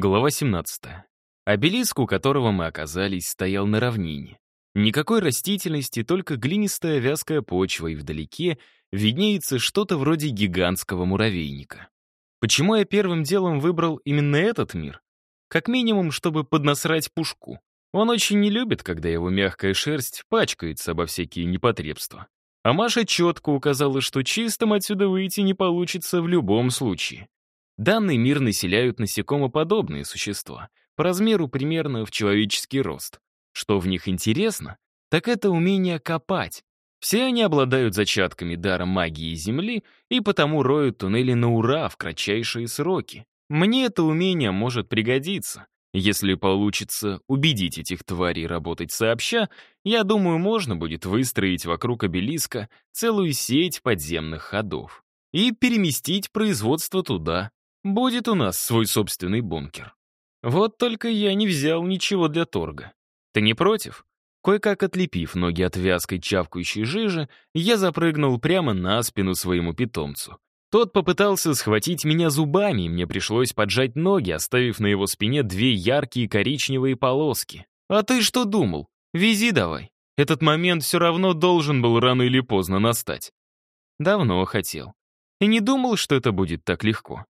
Глава 17. Обелиск, у которого мы оказались, стоял на равнине. Никакой растительности, только глинистая вязкая почва, и вдалеке виднеется что-то вроде гигантского муравейника. Почему я первым делом выбрал именно этот мир? Как минимум, чтобы поднасрать пушку. Он очень не любит, когда его мягкая шерсть пачкается обо всякие непотребства. А Маша четко указала, что чистым отсюда выйти не получится в любом случае. Данный мир населяют насекомоподобные существа, по размеру примерно в человеческий рост. Что в них интересно, так это умение копать. Все они обладают зачатками дара магии Земли и потому роют туннели на ура в кратчайшие сроки. Мне это умение может пригодиться. Если получится убедить этих тварей работать сообща, я думаю, можно будет выстроить вокруг обелиска целую сеть подземных ходов и переместить производство туда, Будет у нас свой собственный бункер. Вот только я не взял ничего для торга. Ты не против? Кое-как отлепив ноги от вязкой чавкающей жижи, я запрыгнул прямо на спину своему питомцу. Тот попытался схватить меня зубами, и мне пришлось поджать ноги, оставив на его спине две яркие коричневые полоски. «А ты что думал? Вези давай. Этот момент все равно должен был рано или поздно настать». Давно хотел. И не думал, что это будет так легко.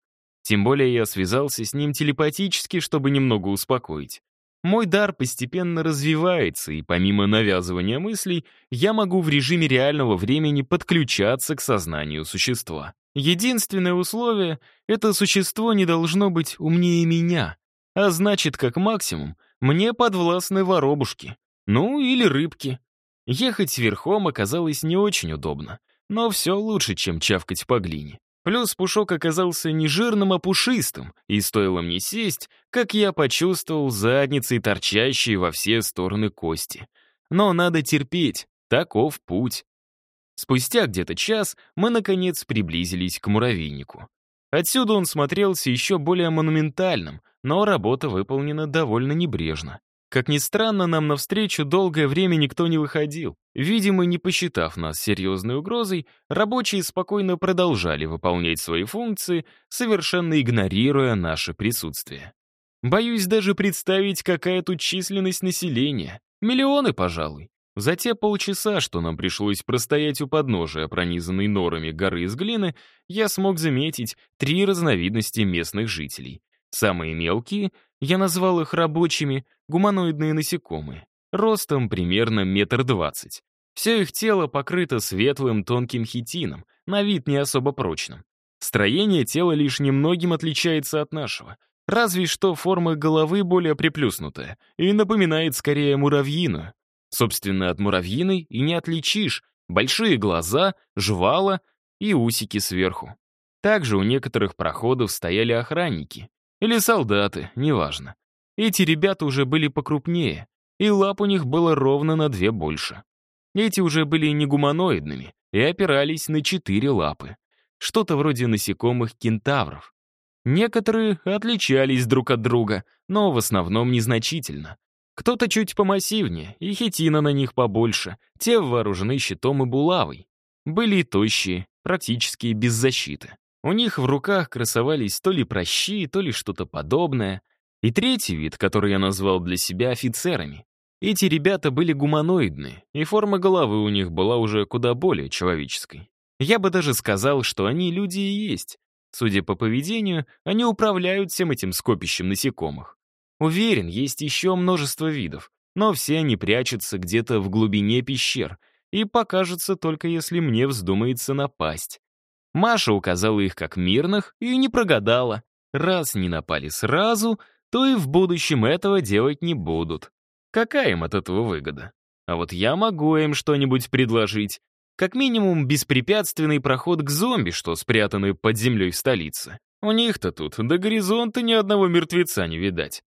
Тем более я связался с ним телепатически, чтобы немного успокоить. Мой дар постепенно развивается, и помимо навязывания мыслей, я могу в режиме реального времени подключаться к сознанию существа. Единственное условие — это существо не должно быть умнее меня, а значит, как максимум, мне подвластны воробушки, ну или рыбки. Ехать верхом оказалось не очень удобно, но все лучше, чем чавкать по глине. Плюс пушок оказался не жирным, а пушистым, и стоило мне сесть, как я почувствовал задницей торчащие во все стороны кости. Но надо терпеть, таков путь. Спустя где-то час мы, наконец, приблизились к муравейнику. Отсюда он смотрелся еще более монументальным, но работа выполнена довольно небрежно. Как ни странно, нам навстречу долгое время никто не выходил. Видимо, не посчитав нас серьезной угрозой, рабочие спокойно продолжали выполнять свои функции, совершенно игнорируя наше присутствие. Боюсь даже представить, какая тут численность населения. Миллионы, пожалуй. За те полчаса, что нам пришлось простоять у подножия, пронизанной норами горы из глины, я смог заметить три разновидности местных жителей. Самые мелкие, я назвал их рабочими, гуманоидные насекомые, ростом примерно метр двадцать. Все их тело покрыто светлым тонким хитином, на вид не особо прочным. Строение тела лишь немногим отличается от нашего, разве что форма головы более приплюснутая и напоминает скорее муравьиную. Собственно, от муравьиной и не отличишь, большие глаза, жвала и усики сверху. Также у некоторых проходов стояли охранники, или солдаты, неважно. Эти ребята уже были покрупнее, и лап у них было ровно на две больше. Эти уже были не гуманоидными и опирались на четыре лапы. Что-то вроде насекомых-кентавров. Некоторые отличались друг от друга, но в основном незначительно. Кто-то чуть помассивнее, и хитина на них побольше, те вооружены щитом и булавой. Были и тощие, практически без защиты. У них в руках красовались то ли прощи, то ли что-то подобное. И третий вид, который я назвал для себя офицерами. Эти ребята были гуманоидные, и форма головы у них была уже куда более человеческой. Я бы даже сказал, что они люди и есть. Судя по поведению, они управляют всем этим скопищем насекомых. Уверен, есть еще множество видов, но все они прячутся где-то в глубине пещер и покажутся только если мне вздумается напасть. Маша указала их как мирных и не прогадала. Раз не напали сразу, то и в будущем этого делать не будут. Какая им от этого выгода? А вот я могу им что-нибудь предложить. Как минимум, беспрепятственный проход к зомби, что спрятаны под землей в столице. У них-то тут до горизонта ни одного мертвеца не видать.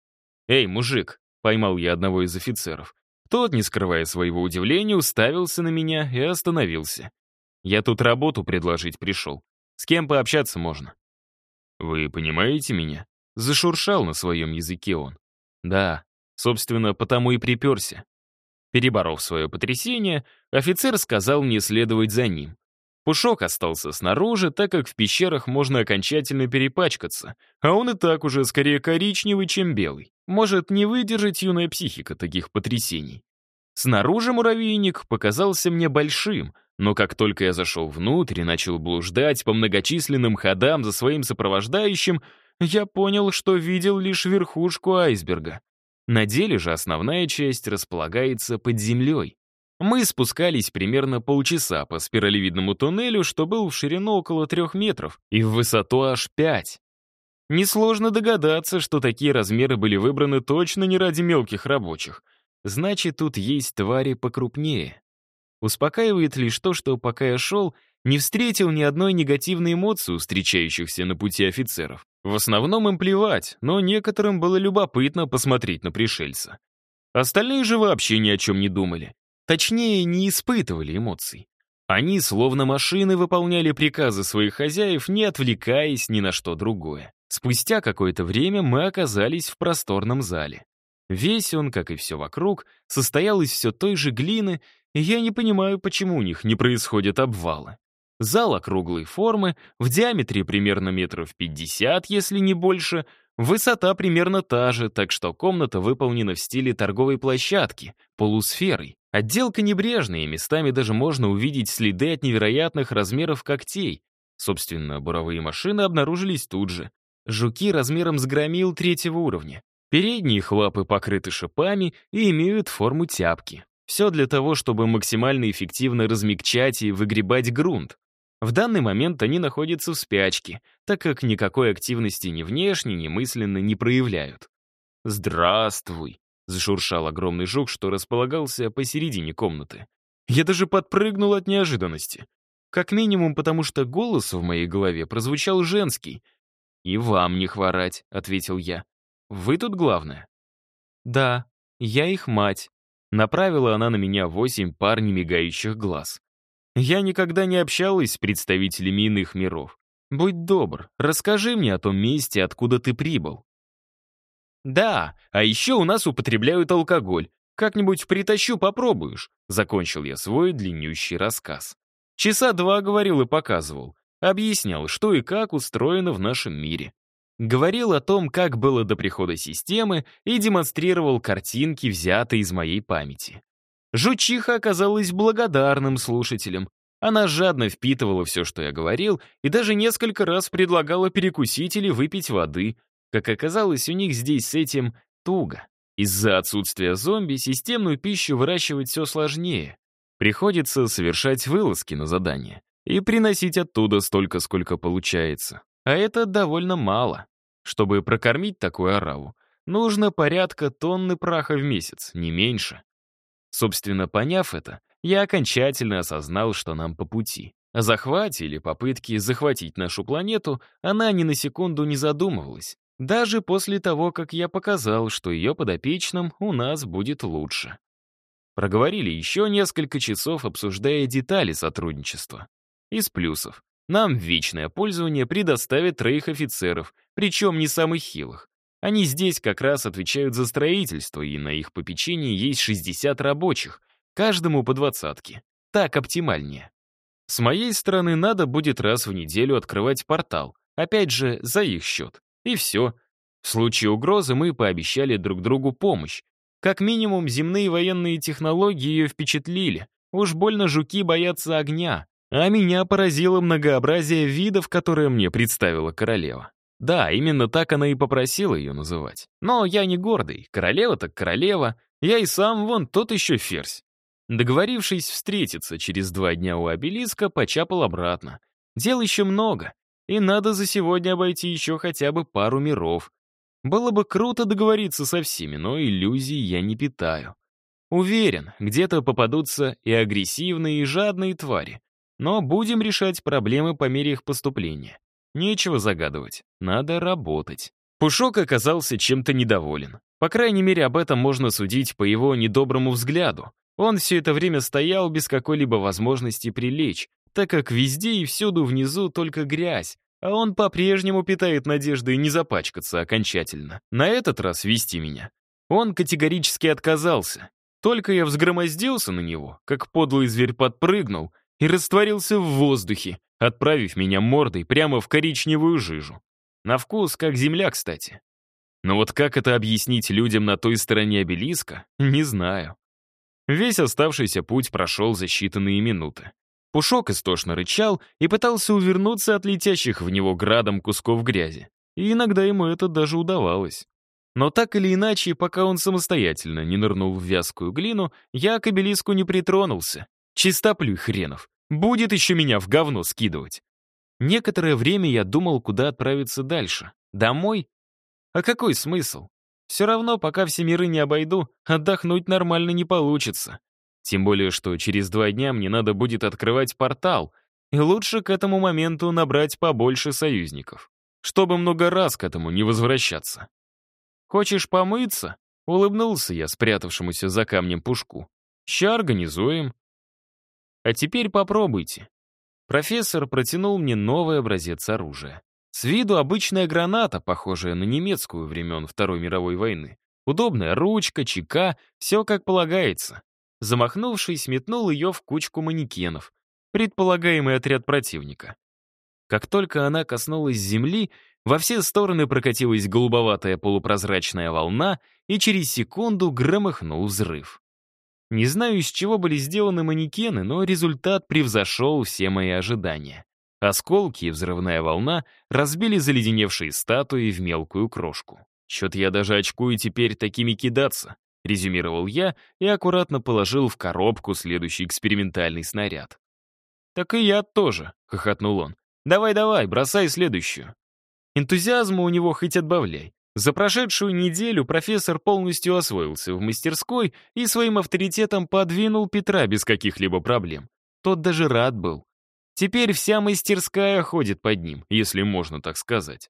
«Эй, мужик!» — поймал я одного из офицеров. Тот, не скрывая своего удивления, уставился на меня и остановился. Я тут работу предложить пришел. С кем пообщаться можно?» «Вы понимаете меня?» Зашуршал на своем языке он. «Да, собственно, потому и приперся». Переборов свое потрясение, офицер сказал мне следовать за ним. Пушок остался снаружи, так как в пещерах можно окончательно перепачкаться, а он и так уже скорее коричневый, чем белый. Может не выдержать юная психика таких потрясений. Снаружи муравейник показался мне большим, но как только я зашел внутрь и начал блуждать по многочисленным ходам за своим сопровождающим, я понял, что видел лишь верхушку айсберга. На деле же основная часть располагается под землей. Мы спускались примерно полчаса по спиралевидному туннелю, что был в ширину около трех метров и в высоту аж пять. Несложно догадаться, что такие размеры были выбраны точно не ради мелких рабочих. Значит, тут есть твари покрупнее. Успокаивает лишь то, что пока я шел, не встретил ни одной негативной эмоции у встречающихся на пути офицеров. В основном им плевать, но некоторым было любопытно посмотреть на пришельца. Остальные же вообще ни о чем не думали. Точнее, не испытывали эмоций. Они, словно машины, выполняли приказы своих хозяев, не отвлекаясь ни на что другое. Спустя какое-то время мы оказались в просторном зале. Весь он, как и все вокруг, состоял из все той же глины, и я не понимаю, почему у них не происходят обвалы. Зал округлой формы, в диаметре примерно метров 50, если не больше, высота примерно та же, так что комната выполнена в стиле торговой площадки, полусферой. Отделка небрежная, местами даже можно увидеть следы от невероятных размеров когтей. Собственно, буровые машины обнаружились тут же. Жуки размером с громил третьего уровня. Передние их лапы покрыты шипами и имеют форму тяпки. Все для того, чтобы максимально эффективно размягчать и выгребать грунт. В данный момент они находятся в спячке, так как никакой активности ни внешне, ни мысленно не проявляют. «Здравствуй», Зашуршал огромный жук, что располагался посередине комнаты. Я даже подпрыгнул от неожиданности. Как минимум, потому что голос в моей голове прозвучал женский. «И вам не хворать», — ответил я. «Вы тут главное?» «Да, я их мать», — направила она на меня восемь пар немигающих глаз. «Я никогда не общалась с представителями иных миров. Будь добр, расскажи мне о том месте, откуда ты прибыл». «Да, а еще у нас употребляют алкоголь. Как-нибудь притащу, попробуешь», — закончил я свой длиннющий рассказ. Часа два говорил и показывал. Объяснял, что и как устроено в нашем мире. Говорил о том, как было до прихода системы, и демонстрировал картинки, взятые из моей памяти. Жучиха оказалась благодарным слушателем. Она жадно впитывала все, что я говорил, и даже несколько раз предлагала перекусить или выпить воды, как оказалось, у них здесь с этим туго. Из-за отсутствия зомби системную пищу выращивать все сложнее. Приходится совершать вылазки на задание и приносить оттуда столько, сколько получается. А это довольно мало. Чтобы прокормить такую ораву, нужно порядка тонны праха в месяц, не меньше. Собственно, поняв это, я окончательно осознал, что нам по пути. О захвате или попытке захватить нашу планету она ни на секунду не задумывалась. Даже после того, как я показал, что ее подопечным у нас будет лучше. Проговорили еще несколько часов, обсуждая детали сотрудничества. Из плюсов. Нам вечное пользование предоставят троих офицеров, причем не самых хилых. Они здесь как раз отвечают за строительство, и на их попечении есть 60 рабочих, каждому по двадцатке. Так оптимальнее. С моей стороны, надо будет раз в неделю открывать портал, опять же, за их счет. И все. В случае угрозы мы пообещали друг другу помощь. Как минимум, земные военные технологии ее впечатлили. Уж больно жуки боятся огня. А меня поразило многообразие видов, которые мне представила королева. Да, именно так она и попросила ее называть. Но я не гордый. Королева так королева. Я и сам вон тот еще ферзь. Договорившись встретиться через два дня у обелиска, почапал обратно. Дел еще много и надо за сегодня обойти еще хотя бы пару миров. Было бы круто договориться со всеми, но иллюзий я не питаю. Уверен, где-то попадутся и агрессивные, и жадные твари. Но будем решать проблемы по мере их поступления. Нечего загадывать, надо работать. Пушок оказался чем-то недоволен. По крайней мере, об этом можно судить по его недоброму взгляду. Он все это время стоял без какой-либо возможности прилечь, так как везде и всюду внизу только грязь, а он по-прежнему питает надежды не запачкаться окончательно. На этот раз вести меня. Он категорически отказался. Только я взгромоздился на него, как подлый зверь подпрыгнул и растворился в воздухе, отправив меня мордой прямо в коричневую жижу. На вкус, как земля, кстати. Но вот как это объяснить людям на той стороне обелиска, не знаю. Весь оставшийся путь прошел за считанные минуты. Пушок истошно рычал и пытался увернуться от летящих в него градом кусков грязи. И иногда ему это даже удавалось. Но так или иначе, пока он самостоятельно не нырнул в вязкую глину, я к обелиску не притронулся. Чистоплюй хренов. Будет еще меня в говно скидывать. Некоторое время я думал, куда отправиться дальше. Домой? А какой смысл? Все равно, пока все миры не обойду, отдохнуть нормально не получится. Тем более, что через два дня мне надо будет открывать портал, и лучше к этому моменту набрать побольше союзников, чтобы много раз к этому не возвращаться. «Хочешь помыться?» — улыбнулся я спрятавшемуся за камнем пушку. «Ща организуем». «А теперь попробуйте». Профессор протянул мне новый образец оружия. С виду обычная граната, похожая на немецкую времен Второй мировой войны. Удобная ручка, чека, все как полагается. Замахнувшись, метнул ее в кучку манекенов, предполагаемый отряд противника. Как только она коснулась земли, во все стороны прокатилась голубоватая полупрозрачная волна, и через секунду громыхнул взрыв. Не знаю, из чего были сделаны манекены, но результат превзошел все мои ожидания. Осколки и взрывная волна разбили заледеневшие статуи в мелкую крошку. Чё-то я даже очкую теперь такими кидаться. — резюмировал я и аккуратно положил в коробку следующий экспериментальный снаряд. «Так и я тоже», — хохотнул он. «Давай-давай, бросай следующую». Энтузиазма у него хоть отбавляй. За прошедшую неделю профессор полностью освоился в мастерской и своим авторитетом подвинул Петра без каких-либо проблем. Тот даже рад был. Теперь вся мастерская ходит под ним, если можно так сказать.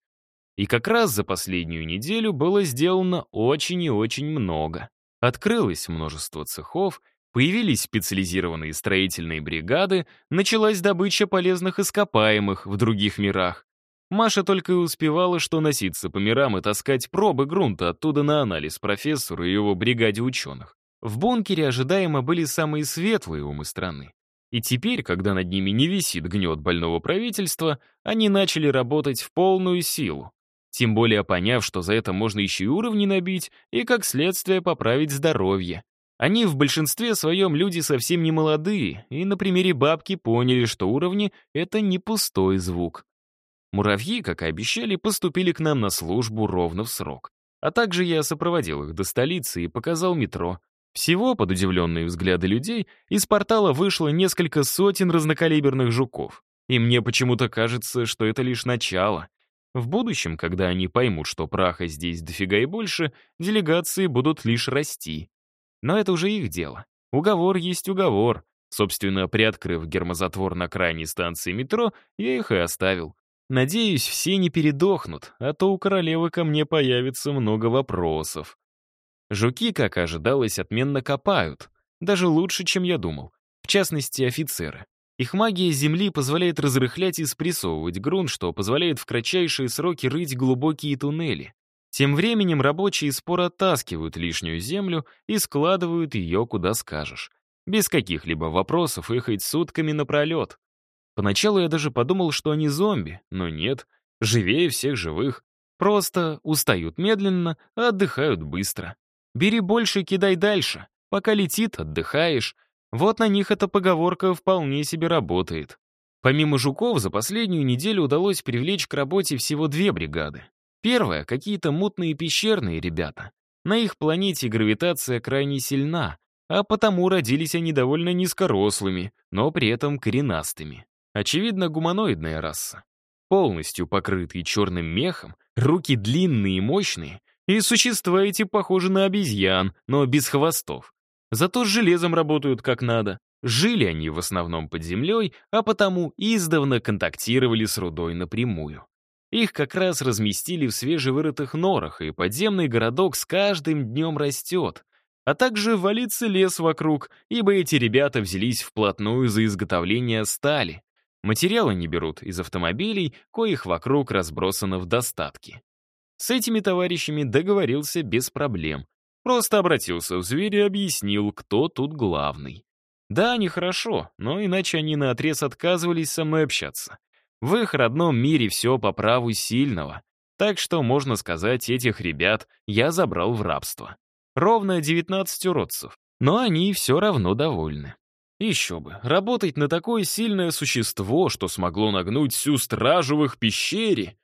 И как раз за последнюю неделю было сделано очень и очень много. Открылось множество цехов, появились специализированные строительные бригады, началась добыча полезных ископаемых в других мирах. Маша только и успевала что носиться по мирам и таскать пробы грунта оттуда на анализ профессору и его бригаде ученых. В бункере ожидаемо были самые светлые умы страны. И теперь, когда над ними не висит гнет больного правительства, они начали работать в полную силу. Тем более поняв, что за это можно еще и уровни набить, и как следствие поправить здоровье. Они в большинстве своем люди совсем не молодые, и на примере бабки поняли, что уровни — это не пустой звук. Муравьи, как и обещали, поступили к нам на службу ровно в срок. А также я сопроводил их до столицы и показал метро. Всего, под удивленные взгляды людей, из портала вышло несколько сотен разнокалиберных жуков. И мне почему-то кажется, что это лишь начало. В будущем, когда они поймут, что праха здесь дофига и больше, делегации будут лишь расти. Но это уже их дело. Уговор есть уговор. Собственно, приоткрыв гермозатвор на крайней станции метро, я их и оставил. Надеюсь, все не передохнут, а то у королевы ко мне появится много вопросов. Жуки, как ожидалось, отменно копают. Даже лучше, чем я думал. В частности, офицеры. Их магия Земли позволяет разрыхлять и спрессовывать грунт, что позволяет в кратчайшие сроки рыть глубокие туннели. Тем временем рабочие споро оттаскивают лишнюю землю и складывают ее куда скажешь. Без каких-либо вопросов и хоть сутками напролет. Поначалу я даже подумал, что они зомби, но нет, живее всех живых. Просто устают медленно, а отдыхают быстро. Бери больше, кидай дальше. Пока летит, отдыхаешь. Вот на них эта поговорка вполне себе работает. Помимо жуков, за последнюю неделю удалось привлечь к работе всего две бригады. Первая — какие-то мутные пещерные ребята. На их планете гравитация крайне сильна, а потому родились они довольно низкорослыми, но при этом коренастыми. Очевидно, гуманоидная раса. Полностью покрытые черным мехом, руки длинные и мощные, и существа эти похожи на обезьян, но без хвостов. Зато с железом работают как надо. Жили они в основном под землей, а потому издавна контактировали с рудой напрямую. Их как раз разместили в свежевырытых норах, и подземный городок с каждым днем растет. А также валится лес вокруг, ибо эти ребята взялись вплотную за изготовление стали. Материалы не берут из автомобилей, коих вокруг разбросано в достатке. С этими товарищами договорился без проблем. Просто обратился в зверя и объяснил, кто тут главный. Да, нехорошо, но иначе они наотрез отказывались со мной общаться. В их родном мире все по праву сильного. Так что, можно сказать, этих ребят я забрал в рабство. Ровно 19 уродцев. Но они все равно довольны. Еще бы, работать на такое сильное существо, что смогло нагнуть всю стражу в их пещере.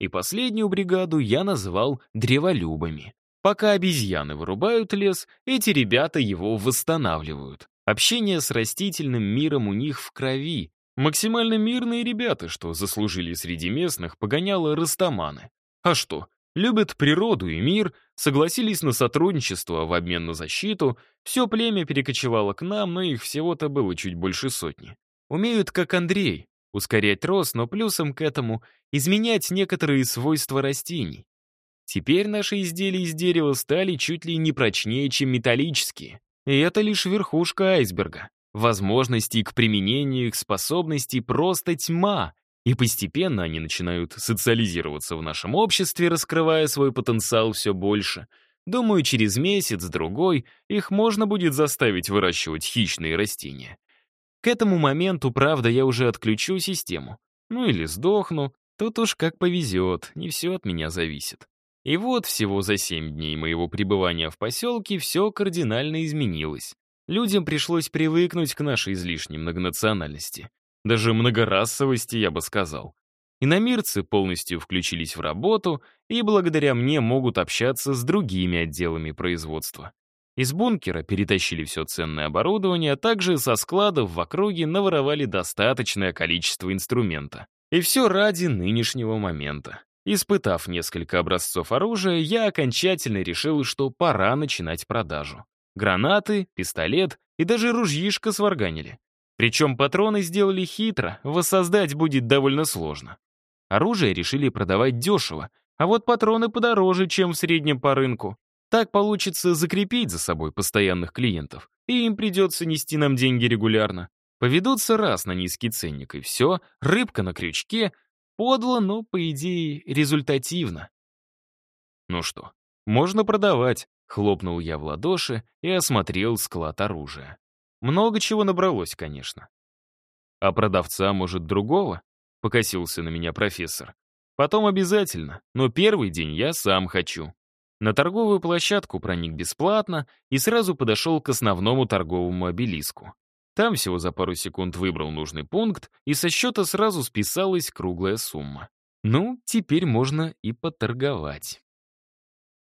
И последнюю бригаду я назвал древолюбами. Пока обезьяны вырубают лес, эти ребята его восстанавливают. Общение с растительным миром у них в крови. Максимально мирные ребята, что заслужили среди местных, погоняло растаманы. А что, любят природу и мир, согласились на сотрудничество в обмен на защиту, все племя перекочевало к нам, но их всего-то было чуть больше сотни. Умеют, как Андрей, ускорять рост, но плюсом к этому изменять некоторые свойства растений. Теперь наши изделия из дерева стали чуть ли не прочнее, чем металлические. И это лишь верхушка айсберга. Возможностей к применению их способностей просто тьма, и постепенно они начинают социализироваться в нашем обществе, раскрывая свой потенциал все больше. Думаю, через месяц-другой их можно будет заставить выращивать хищные растения. К этому моменту, правда, я уже отключу систему. Ну или сдохну. Тут уж как повезет, не все от меня зависит. И вот всего за семь дней моего пребывания в поселке все кардинально изменилось. Людям пришлось привыкнуть к нашей излишней многонациональности. Даже многорасовости, я бы сказал. Иномирцы полностью включились в работу и благодаря мне могут общаться с другими отделами производства. Из бункера перетащили все ценное оборудование, а также со складов в округе наворовали достаточное количество инструмента. И все ради нынешнего момента. Испытав несколько образцов оружия, я окончательно решил, что пора начинать продажу. Гранаты, пистолет и даже ружьишко сварганили. Причем патроны сделали хитро, воссоздать будет довольно сложно. Оружие решили продавать дешево, а вот патроны подороже, чем в среднем по рынку. Так получится закрепить за собой постоянных клиентов, и им придется нести нам деньги регулярно. Поведутся раз на низкий ценник, и все, рыбка на крючке, подло, но, по идее, результативно. Ну что, можно продавать, хлопнул я в ладоши и осмотрел склад оружия. Много чего набралось, конечно. А продавца, может, другого? Покосился на меня профессор. Потом обязательно, но первый день я сам хочу. На торговую площадку проник бесплатно и сразу подошел к основному торговому обелиску. Там всего за пару секунд выбрал нужный пункт, и со счета сразу списалась круглая сумма. Ну, теперь можно и поторговать.